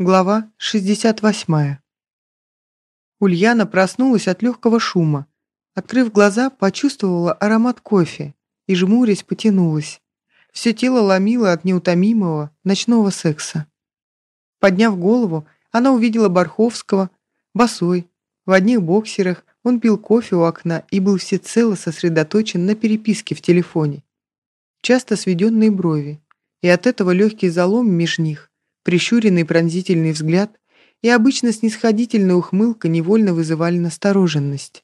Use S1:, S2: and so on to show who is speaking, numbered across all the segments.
S1: Глава 68. Ульяна проснулась от легкого шума. Открыв глаза, почувствовала аромат кофе и, жмурясь, потянулась. Все тело ломило от неутомимого ночного секса. Подняв голову, она увидела Барховского, босой, в одних боксерах, он пил кофе у окна и был всецело сосредоточен на переписке в телефоне. Часто сведенные брови, и от этого легкий залом меж них Прищуренный пронзительный взгляд и обычно снисходительная ухмылка невольно вызывали настороженность.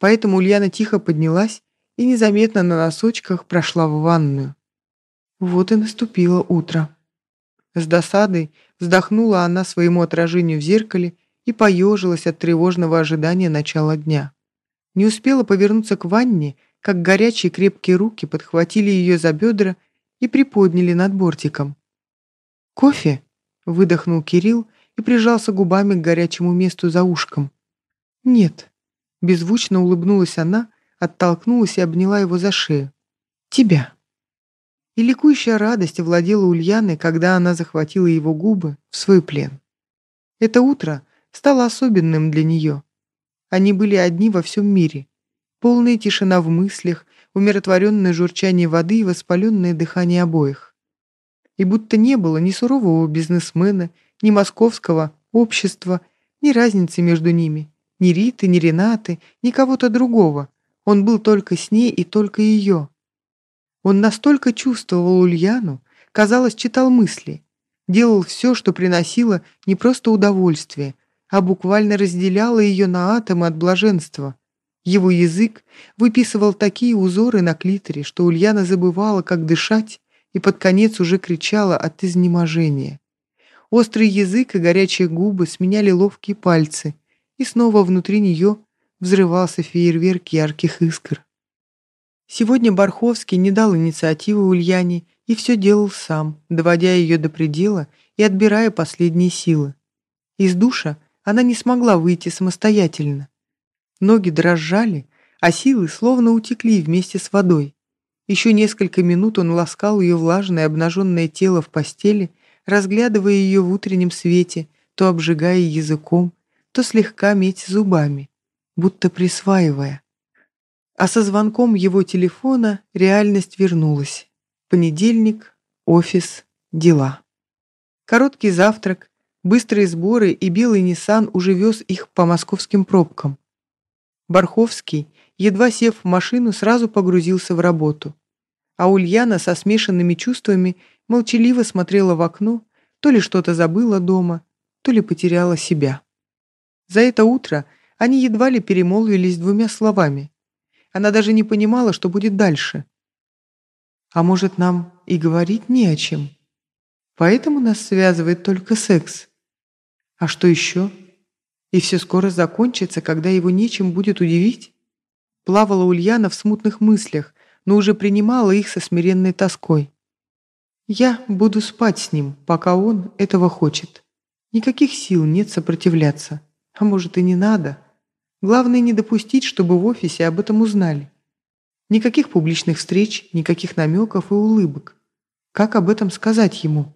S1: Поэтому Ульяна тихо поднялась и незаметно на носочках прошла в ванную. Вот и наступило утро. С досадой вздохнула она своему отражению в зеркале и поежилась от тревожного ожидания начала дня. Не успела повернуться к ванне, как горячие крепкие руки подхватили ее за бедра и приподняли над бортиком. «Кофе?» — выдохнул Кирилл и прижался губами к горячему месту за ушком. «Нет». Беззвучно улыбнулась она, оттолкнулась и обняла его за шею. «Тебя». И ликующая радость владела Ульяной, когда она захватила его губы в свой плен. Это утро стало особенным для нее. Они были одни во всем мире. Полная тишина в мыслях, умиротворенное журчание воды и воспаленное дыхание обоих и будто не было ни сурового бизнесмена, ни московского общества, ни разницы между ними, ни Риты, ни Ренаты, ни кого-то другого. Он был только с ней и только ее. Он настолько чувствовал Ульяну, казалось, читал мысли, делал все, что приносило не просто удовольствие, а буквально разделяло ее на атомы от блаженства. Его язык выписывал такие узоры на клиторе, что Ульяна забывала, как дышать, и под конец уже кричала от изнеможения. Острый язык и горячие губы сменяли ловкие пальцы, и снова внутри нее взрывался фейерверк ярких искр. Сегодня Барховский не дал инициативы Ульяне и все делал сам, доводя ее до предела и отбирая последние силы. Из душа она не смогла выйти самостоятельно. Ноги дрожали, а силы словно утекли вместе с водой. Еще несколько минут он ласкал ее влажное обнаженное тело в постели, разглядывая ее в утреннем свете, то обжигая языком, то слегка медь зубами, будто присваивая. А со звонком его телефона реальность вернулась. Понедельник, офис, дела. Короткий завтрак, быстрые сборы и белый Ниссан уже вез их по московским пробкам. Барховский, едва сев в машину, сразу погрузился в работу а Ульяна со смешанными чувствами молчаливо смотрела в окно, то ли что-то забыла дома, то ли потеряла себя. За это утро они едва ли перемолвились двумя словами. Она даже не понимала, что будет дальше. А может, нам и говорить не о чем? Поэтому нас связывает только секс. А что еще? И все скоро закончится, когда его нечем будет удивить? Плавала Ульяна в смутных мыслях, но уже принимала их со смиренной тоской. «Я буду спать с ним, пока он этого хочет. Никаких сил нет сопротивляться. А может и не надо. Главное не допустить, чтобы в офисе об этом узнали. Никаких публичных встреч, никаких намеков и улыбок. Как об этом сказать ему?»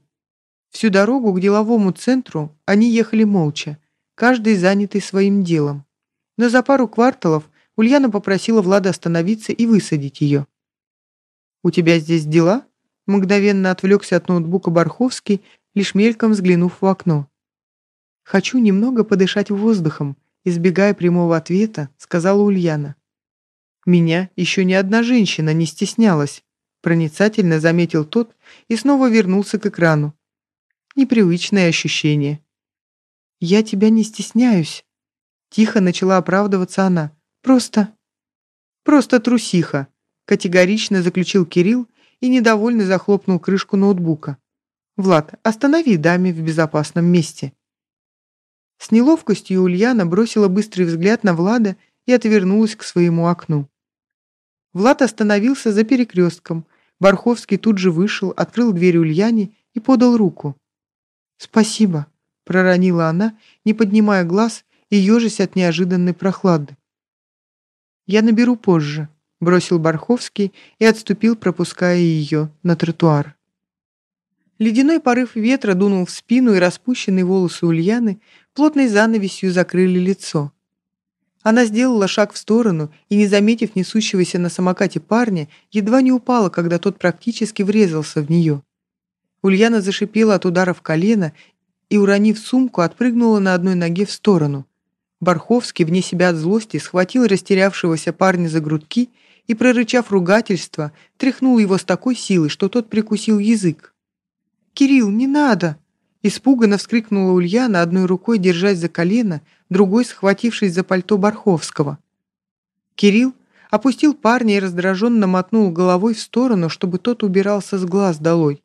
S1: Всю дорогу к деловому центру они ехали молча, каждый занятый своим делом. Но за пару кварталов Ульяна попросила Влада остановиться и высадить ее. «У тебя здесь дела?» Мгновенно отвлекся от ноутбука Барховский, лишь мельком взглянув в окно. «Хочу немного подышать воздухом», избегая прямого ответа, сказала Ульяна. «Меня еще ни одна женщина не стеснялась», проницательно заметил тот и снова вернулся к экрану. Непривычное ощущение. «Я тебя не стесняюсь», тихо начала оправдываться она. «Просто...» «Просто трусиха», категорично заключил Кирилл и недовольно захлопнул крышку ноутбука. «Влад, останови даме в безопасном месте». С неловкостью Ульяна бросила быстрый взгляд на Влада и отвернулась к своему окну. Влад остановился за перекрестком. Барховский тут же вышел, открыл дверь Ульяне и подал руку. «Спасибо», — проронила она, не поднимая глаз и ежась от неожиданной прохлады. «Я наберу позже», бросил Барховский и отступил, пропуская ее на тротуар. Ледяной порыв ветра дунул в спину, и распущенные волосы Ульяны плотной занавесью закрыли лицо. Она сделала шаг в сторону и, не заметив несущегося на самокате парня, едва не упала, когда тот практически врезался в нее. Ульяна зашипела от удара в колено и, уронив сумку, отпрыгнула на одной ноге в сторону. Барховский, вне себя от злости, схватил растерявшегося парня за грудки и, прорычав ругательство, тряхнул его с такой силой, что тот прикусил язык. «Кирилл, не надо!» Испуганно вскрикнула Ульяна, одной рукой держась за колено, другой схватившись за пальто Барховского. Кирилл опустил парня и раздраженно мотнул головой в сторону, чтобы тот убирался с глаз долой.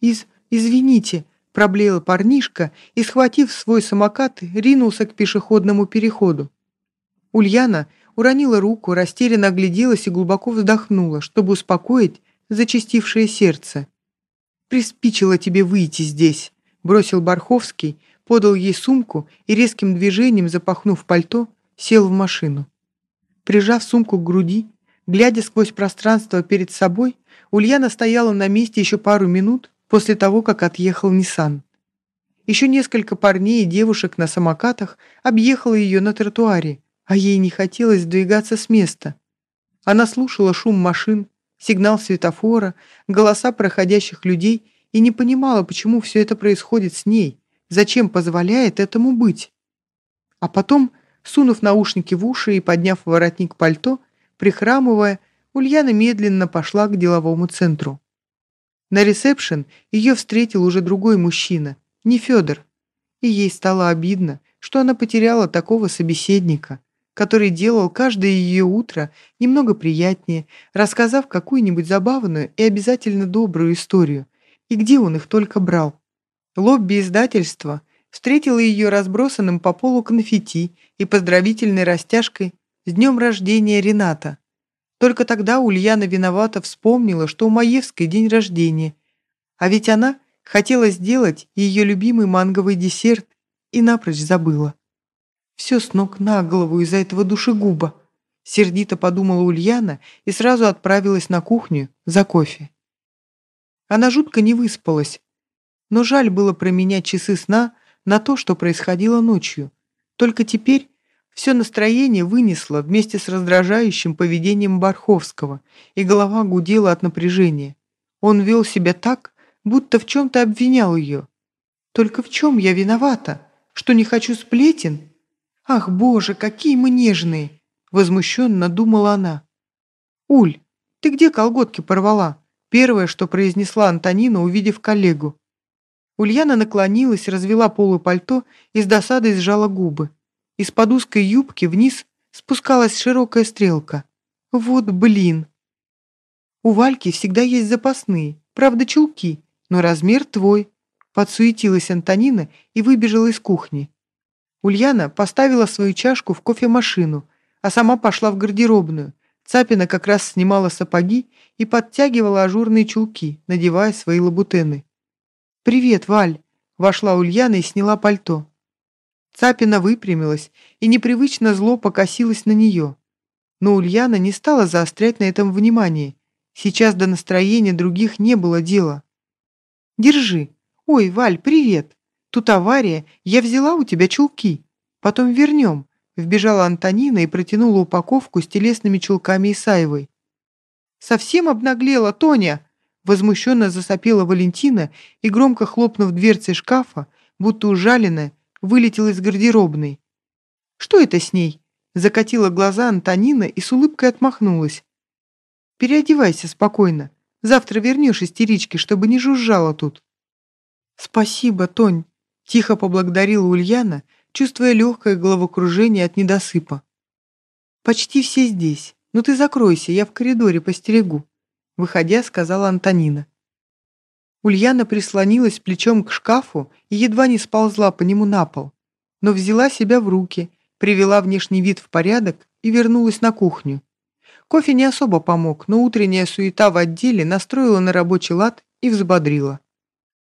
S1: «Из... извините», — проблеял парнишка и, схватив свой самокат, ринулся к пешеходному переходу. Ульяна уронила руку, растерянно огляделась и глубоко вздохнула, чтобы успокоить зачастившее сердце. «Приспичило тебе выйти здесь», — бросил Барховский, подал ей сумку и резким движением, запахнув пальто, сел в машину. Прижав сумку к груди, глядя сквозь пространство перед собой, Ульяна стояла на месте еще пару минут после того, как отъехал Ниссан. Еще несколько парней и девушек на самокатах объехало ее на тротуаре, а ей не хотелось двигаться с места. Она слушала шум машин, сигнал светофора, голоса проходящих людей и не понимала, почему все это происходит с ней, зачем позволяет этому быть. А потом, сунув наушники в уши и подняв воротник пальто, прихрамывая, Ульяна медленно пошла к деловому центру. На ресепшн ее встретил уже другой мужчина, не Федор, и ей стало обидно, что она потеряла такого собеседника – который делал каждое ее утро немного приятнее, рассказав какую-нибудь забавную и обязательно добрую историю, и где он их только брал. Лобби издательства встретила ее разбросанным по полу конфетти и поздравительной растяжкой с днем рождения Рената. Только тогда Ульяна виновата вспомнила, что у Маевской день рождения, а ведь она хотела сделать ее любимый манговый десерт и напрочь забыла. Все с ног на голову из-за этого душегуба. Сердито подумала Ульяна и сразу отправилась на кухню за кофе. Она жутко не выспалась, но жаль было променять часы сна на то, что происходило ночью. Только теперь все настроение вынесло вместе с раздражающим поведением Барховского, и голова гудела от напряжения. Он вел себя так, будто в чем-то обвинял ее. «Только в чем я виновата? Что не хочу сплетен?» «Ах, боже, какие мы нежные!» — возмущенно думала она. «Уль, ты где колготки порвала?» Первое, что произнесла Антонина, увидев коллегу. Ульяна наклонилась, развела полу пальто и с досадой сжала губы. Из-под узкой юбки вниз спускалась широкая стрелка. «Вот блин!» «У Вальки всегда есть запасные, правда чулки, но размер твой», подсуетилась Антонина и выбежала из кухни. Ульяна поставила свою чашку в кофемашину, а сама пошла в гардеробную. Цапина как раз снимала сапоги и подтягивала ажурные чулки, надевая свои лабутены. «Привет, Валь!» — вошла Ульяна и сняла пальто. Цапина выпрямилась и непривычно зло покосилась на нее. Но Ульяна не стала заострять на этом внимание. Сейчас до настроения других не было дела. «Держи. Ой, Валь, привет!» Тут авария, я взяла у тебя чулки. Потом вернем». Вбежала Антонина и протянула упаковку с телесными чулками Исаевой. «Совсем обнаглела, Тоня!» Возмущенно засопела Валентина и, громко хлопнув дверцей шкафа, будто ужаленная, вылетела из гардеробной. «Что это с ней?» Закатила глаза Антонина и с улыбкой отмахнулась. «Переодевайся спокойно. Завтра вернешь истерички, чтобы не жужжала тут». «Спасибо, Тонь», Тихо поблагодарила Ульяна, чувствуя легкое головокружение от недосыпа. «Почти все здесь. Ну ты закройся, я в коридоре постерегу», выходя, сказала Антонина. Ульяна прислонилась плечом к шкафу и едва не сползла по нему на пол, но взяла себя в руки, привела внешний вид в порядок и вернулась на кухню. Кофе не особо помог, но утренняя суета в отделе настроила на рабочий лад и взбодрила.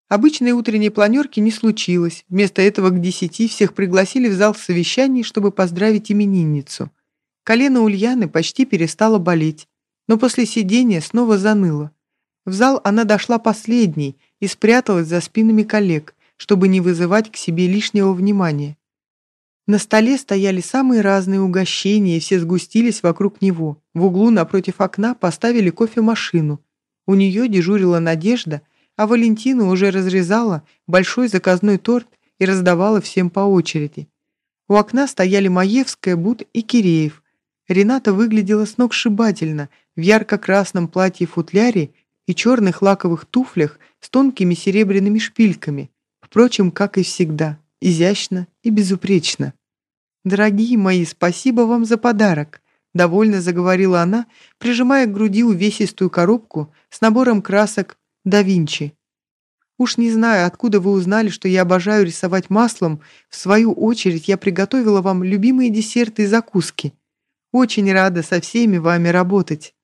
S1: Обычной утренней планерки не случилось. Вместо этого к десяти всех пригласили в зал совещаний, чтобы поздравить именинницу. Колено Ульяны почти перестало болеть, но после сидения снова заныло. В зал она дошла последней, и спряталась за спинами коллег, чтобы не вызывать к себе лишнего внимания. На столе стояли самые разные угощения, и все сгустились вокруг него. В углу напротив окна поставили кофемашину. У нее дежурила Надежда, а Валентина уже разрезала большой заказной торт и раздавала всем по очереди. У окна стояли Маевская, Буд и Киреев. Рената выглядела сногсшибательно в ярко-красном платье-футляре и черных лаковых туфлях с тонкими серебряными шпильками. Впрочем, как и всегда изящно и безупречно. «Дорогие мои, спасибо вам за подарок», — довольно заговорила она, прижимая к груди увесистую коробку с набором красок да Винчи. «Уж не знаю, откуда вы узнали, что я обожаю рисовать маслом. В свою очередь я приготовила вам любимые десерты и закуски. Очень рада со всеми вами работать».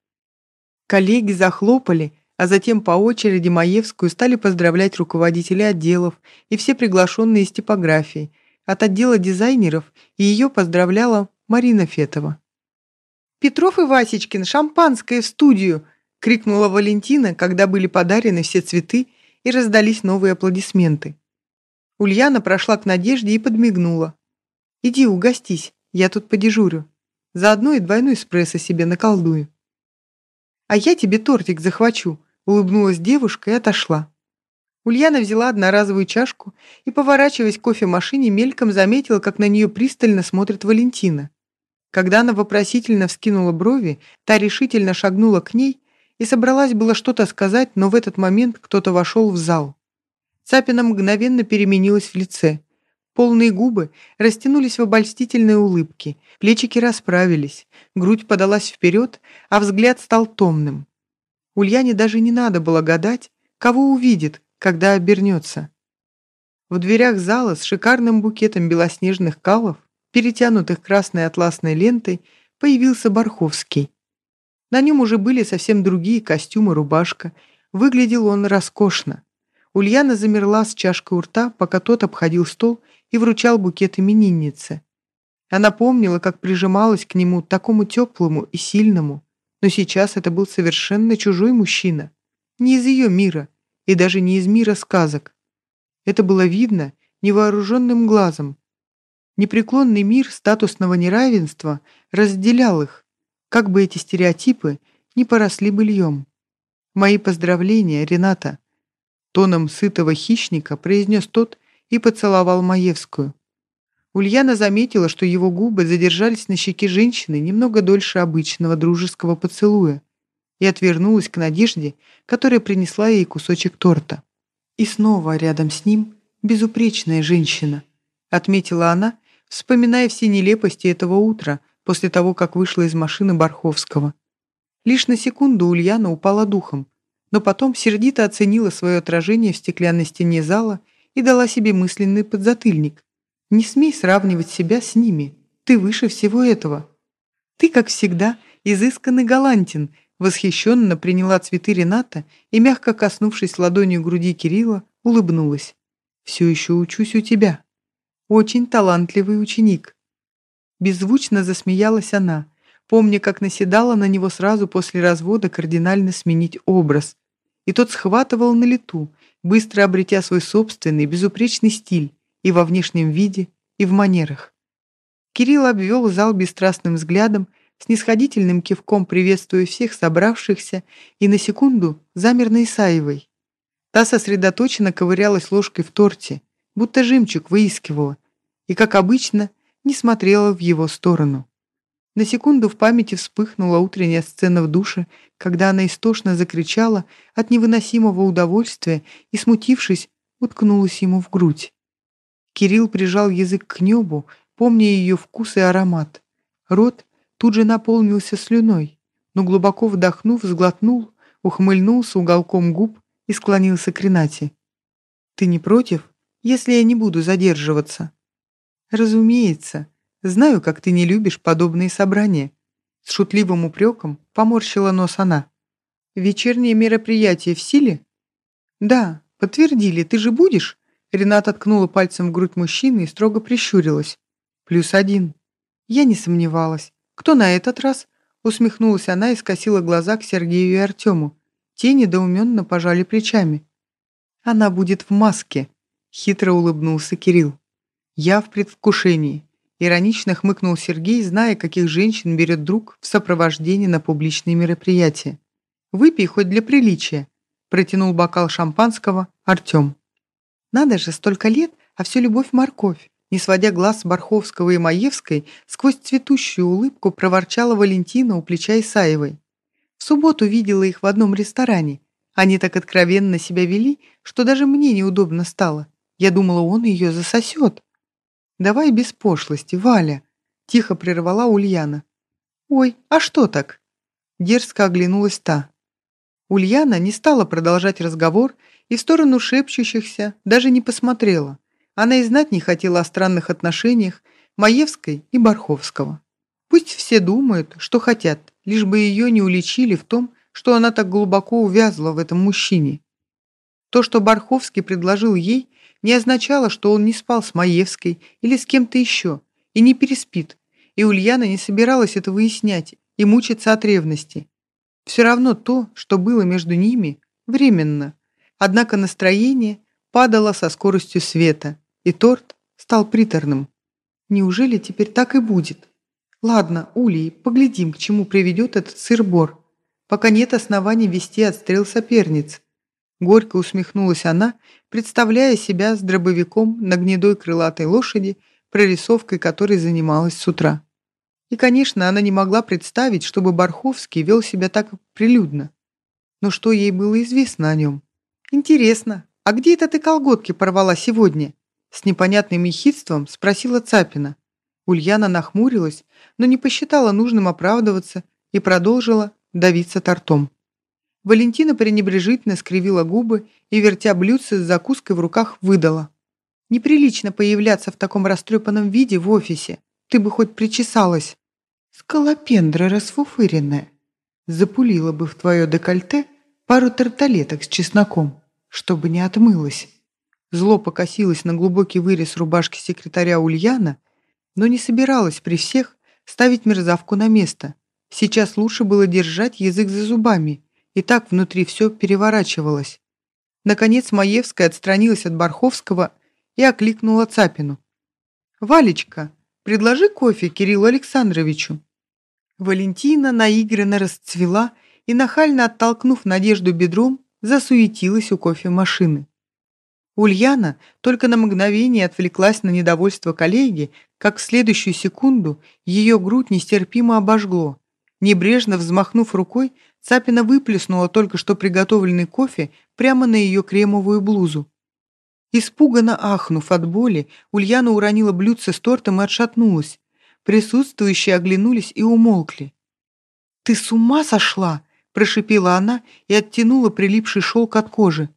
S1: Коллеги захлопали, а затем по очереди Маевскую стали поздравлять руководители отделов и все приглашенные из типографии. От отдела дизайнеров и ее поздравляла Марина Фетова. «Петров и Васечкин, шампанское в студию!» — крикнула Валентина, когда были подарены все цветы и раздались новые аплодисменты. Ульяна прошла к Надежде и подмигнула. «Иди угостись, я тут подежурю. Заодно и двойной эспрессо себе наколдую». «А я тебе тортик захвачу», Улыбнулась девушка и отошла. Ульяна взяла одноразовую чашку и, поворачиваясь к кофемашине, мельком заметила, как на нее пристально смотрит Валентина. Когда она вопросительно вскинула брови, та решительно шагнула к ней и собралась было что-то сказать, но в этот момент кто-то вошел в зал. Цапина мгновенно переменилась в лице. Полные губы растянулись в обольстительной улыбке, плечики расправились, грудь подалась вперед, а взгляд стал томным. Ульяне даже не надо было гадать, кого увидит, когда обернется. В дверях зала с шикарным букетом белоснежных калов, перетянутых красной атласной лентой, появился Барховский. На нем уже были совсем другие костюмы, рубашка. Выглядел он роскошно. Ульяна замерла с чашкой у рта, пока тот обходил стол и вручал букет имениннице. Она помнила, как прижималась к нему, такому теплому и сильному, но сейчас это был совершенно чужой мужчина, не из ее мира и даже не из мира сказок. Это было видно невооруженным глазом. Непреклонный мир статусного неравенства разделял их, как бы эти стереотипы не поросли быльем. «Мои поздравления, Рената!» Тоном сытого хищника произнес тот и поцеловал Маевскую. Ульяна заметила, что его губы задержались на щеке женщины немного дольше обычного дружеского поцелуя и отвернулась к Надежде, которая принесла ей кусочек торта. И снова рядом с ним безупречная женщина, отметила она, вспоминая все нелепости этого утра после того, как вышла из машины Барховского. Лишь на секунду Ульяна упала духом, но потом сердито оценила свое отражение в стеклянной стене зала и дала себе мысленный подзатыльник. Не смей сравнивать себя с ними. Ты выше всего этого. Ты, как всегда, изысканный галантин, восхищенно приняла цветы Рената и, мягко коснувшись ладонью груди Кирилла, улыбнулась. «Все еще учусь у тебя. Очень талантливый ученик». Беззвучно засмеялась она, помня, как наседала на него сразу после развода кардинально сменить образ. И тот схватывал на лету, быстро обретя свой собственный, безупречный стиль, и во внешнем виде, и в манерах. Кирилл обвел зал бесстрастным взглядом, снисходительным кивком приветствуя всех собравшихся, и на секунду замер на Исаевой. Та сосредоточенно ковырялась ложкой в торте, будто жемчуг выискивала, и, как обычно, не смотрела в его сторону. На секунду в памяти вспыхнула утренняя сцена в душе, когда она истошно закричала от невыносимого удовольствия и, смутившись, уткнулась ему в грудь. Кирилл прижал язык к небу, помня ее вкус и аромат. Рот тут же наполнился слюной, но глубоко вдохнув, сглотнул, ухмыльнулся уголком губ и склонился к Ренате. «Ты не против, если я не буду задерживаться?» «Разумеется. Знаю, как ты не любишь подобные собрания». С шутливым упреком поморщила нос она. «Вечернее мероприятие в силе?» «Да, подтвердили. Ты же будешь?» Рената ткнула пальцем в грудь мужчины и строго прищурилась. «Плюс один». Я не сомневалась. «Кто на этот раз?» Усмехнулась она и скосила глаза к Сергею и Артему. Те недоуменно пожали плечами. Она будет в маске, хитро улыбнулся Кирилл. Я в предвкушении. Иронично хмыкнул Сергей, зная, каких женщин берет друг в сопровождении на публичные мероприятия. «Выпей хоть для приличия», – протянул бокал шампанского Артем. «Надо же, столько лет, а все любовь-морковь», не сводя глаз с Барховского и Маевской, сквозь цветущую улыбку проворчала Валентина у плеча Исаевой. В субботу видела их в одном ресторане. Они так откровенно себя вели, что даже мне неудобно стало. Я думала, он ее засосет. «Давай без пошлости, Валя», — тихо прервала Ульяна. «Ой, а что так?» Дерзко оглянулась та. Ульяна не стала продолжать разговор и в сторону шепчущихся даже не посмотрела. Она и знать не хотела о странных отношениях Маевской и Барховского. Пусть все думают, что хотят, лишь бы ее не уличили в том, что она так глубоко увязла в этом мужчине. То, что Барховский предложил ей, не означало, что он не спал с Маевской или с кем-то еще, и не переспит, и Ульяна не собиралась это выяснять и мучиться от ревности. Все равно то, что было между ними, временно. Однако настроение падало со скоростью света, и торт стал приторным. Неужели теперь так и будет? Ладно, Улей, поглядим, к чему приведет этот сыр-бор. Пока нет оснований вести отстрел соперниц. Горько усмехнулась она, представляя себя с дробовиком на гнедой крылатой лошади, прорисовкой которой занималась с утра. И, конечно, она не могла представить, чтобы Барховский вел себя так прилюдно. Но что ей было известно о нем? «Интересно, а где это ты колготки порвала сегодня?» С непонятным ехидством спросила Цапина. Ульяна нахмурилась, но не посчитала нужным оправдываться и продолжила давиться тортом. Валентина пренебрежительно скривила губы и, вертя блюдце с закуской в руках, выдала. «Неприлично появляться в таком растрепанном виде в офисе. Ты бы хоть причесалась». «Скалопендра расфуфыренная. Запулила бы в твое декольте пару тарталеток с чесноком, чтобы не отмылась». Зло покосилась на глубокий вырез рубашки секретаря Ульяна, но не собиралась при всех ставить мерзавку на место. Сейчас лучше было держать язык за зубами – и так внутри все переворачивалось. Наконец Маевская отстранилась от Барховского и окликнула Цапину. «Валечка, предложи кофе Кириллу Александровичу». Валентина наигранно расцвела и, нахально оттолкнув Надежду бедром, засуетилась у кофемашины. Ульяна только на мгновение отвлеклась на недовольство коллеги, как в следующую секунду ее грудь нестерпимо обожгло. Небрежно взмахнув рукой, Цапина выплеснула только что приготовленный кофе прямо на ее кремовую блузу. Испуганно ахнув от боли, Ульяна уронила блюдце с тортом и отшатнулась. Присутствующие оглянулись и умолкли. «Ты с ума сошла?» – прошипела она и оттянула прилипший шелк от кожи.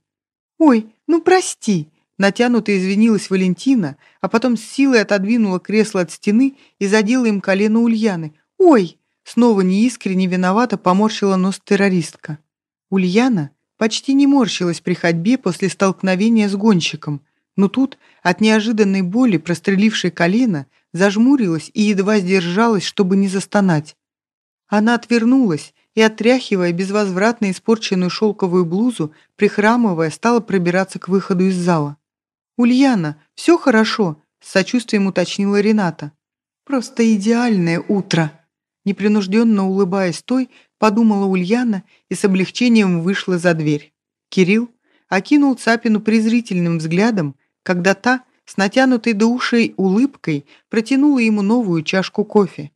S1: «Ой, ну прости!» – натянуто извинилась Валентина, а потом с силой отодвинула кресло от стены и задела им колено Ульяны. «Ой!» Снова неискренне виновата поморщила нос террористка. Ульяна почти не морщилась при ходьбе после столкновения с гонщиком, но тут, от неожиданной боли, прострелившей колено, зажмурилась и едва сдержалась, чтобы не застонать. Она отвернулась и, отряхивая безвозвратно испорченную шелковую блузу, прихрамывая, стала пробираться к выходу из зала. «Ульяна, все хорошо», — с сочувствием уточнила Рената. «Просто идеальное утро», Непринужденно улыбаясь той, подумала Ульяна и с облегчением вышла за дверь. Кирилл окинул Цапину презрительным взглядом, когда та с натянутой до ушей улыбкой протянула ему новую чашку кофе.